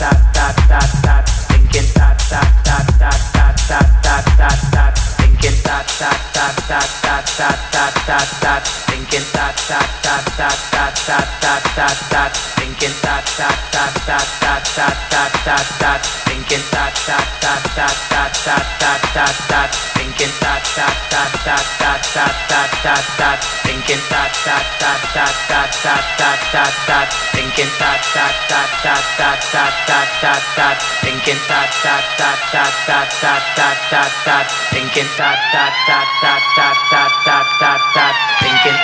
that that dot dot dot dot dot dot thinking dot dot dot dot dot dot dot dot dot thinking dot dot dot dot dot dot dot dot dot thinking dot dot dot dot dot dot dot dot dot thinking dot dot dot dot dot dot dot dot dot thinking dot dot dot dot dot dot dot dot dot thinking dot dot dot dot dot dot dot dot dot thinking dot dot dot dot dot dot dot dot dot thinking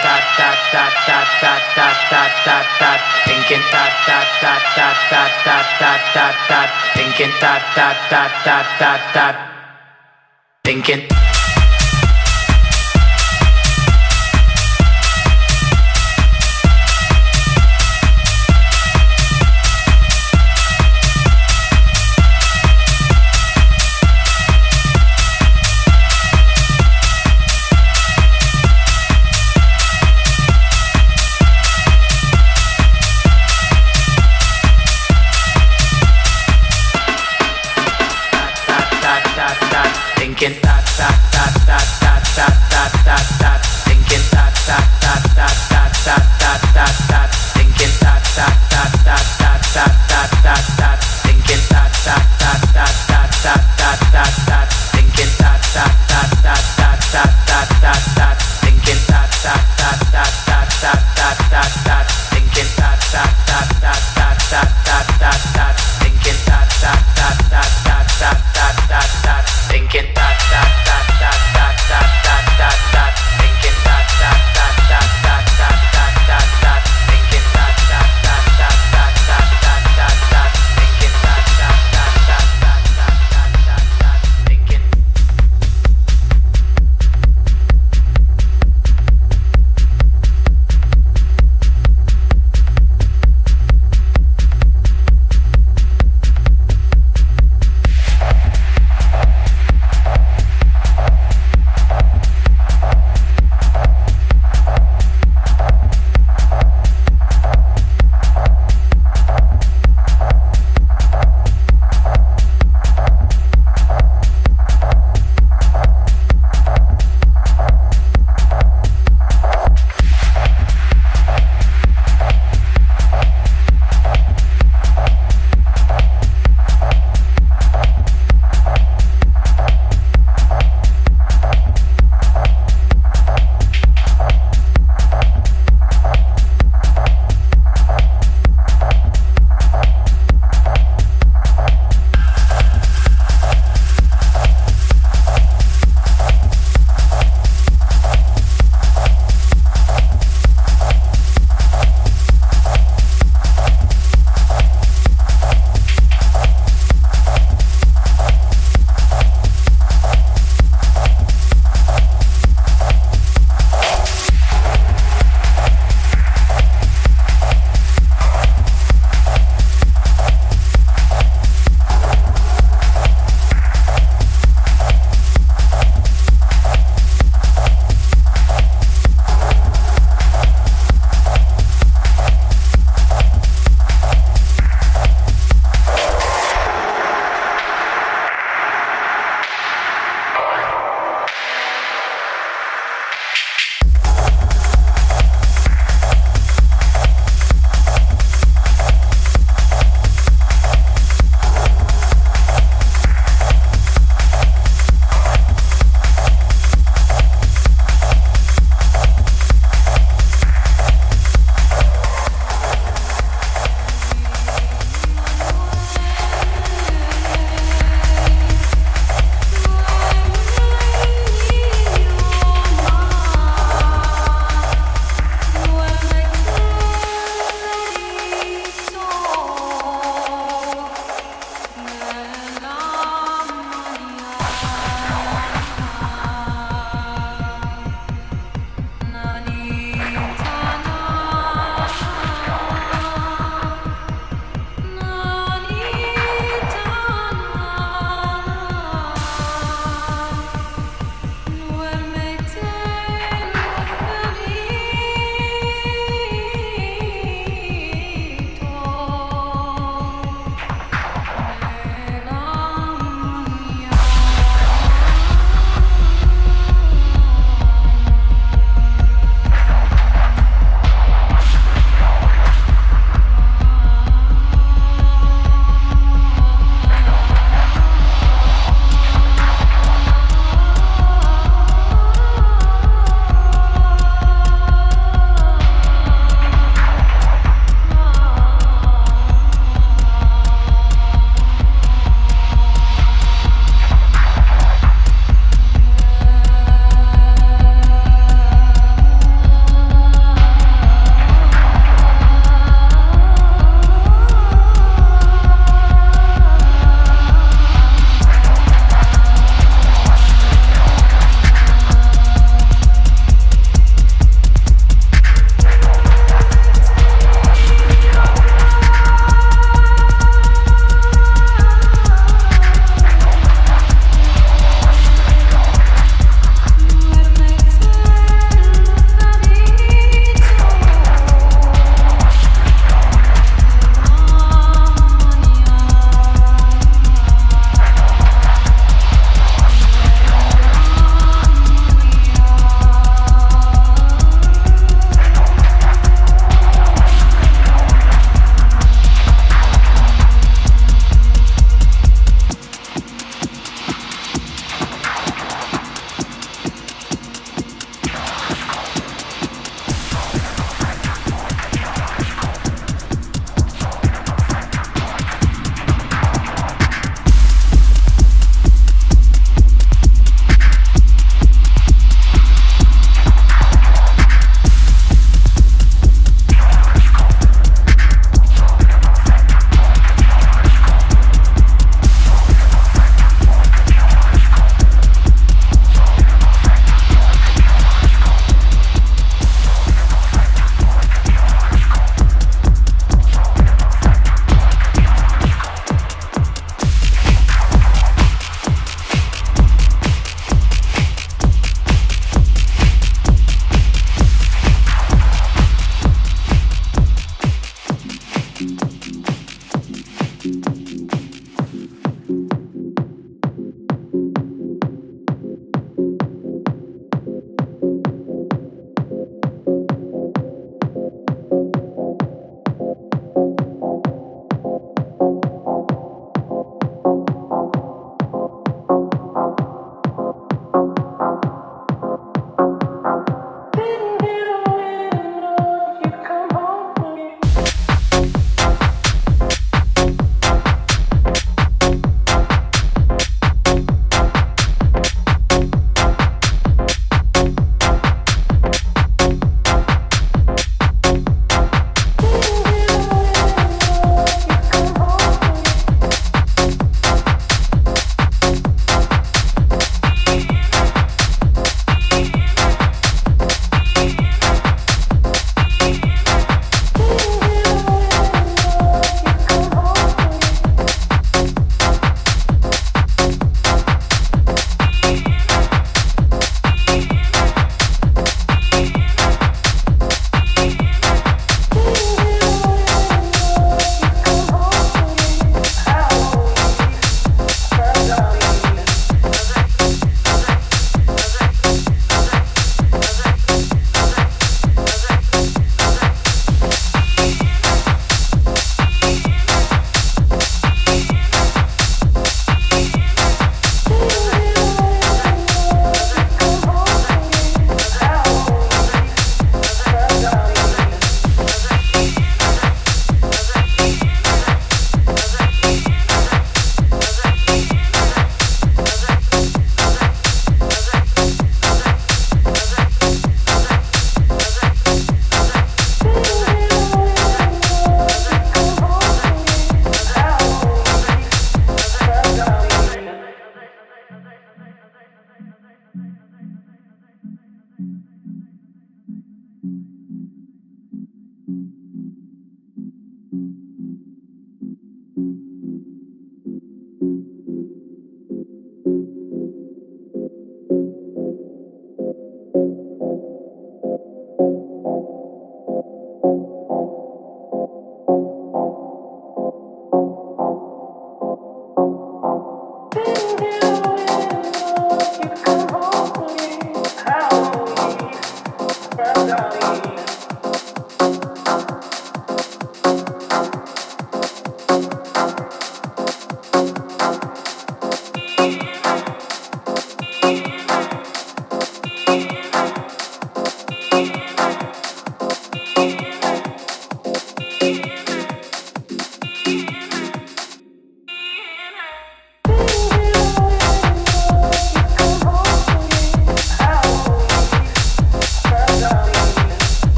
thinking thinking thinking that that thinking that.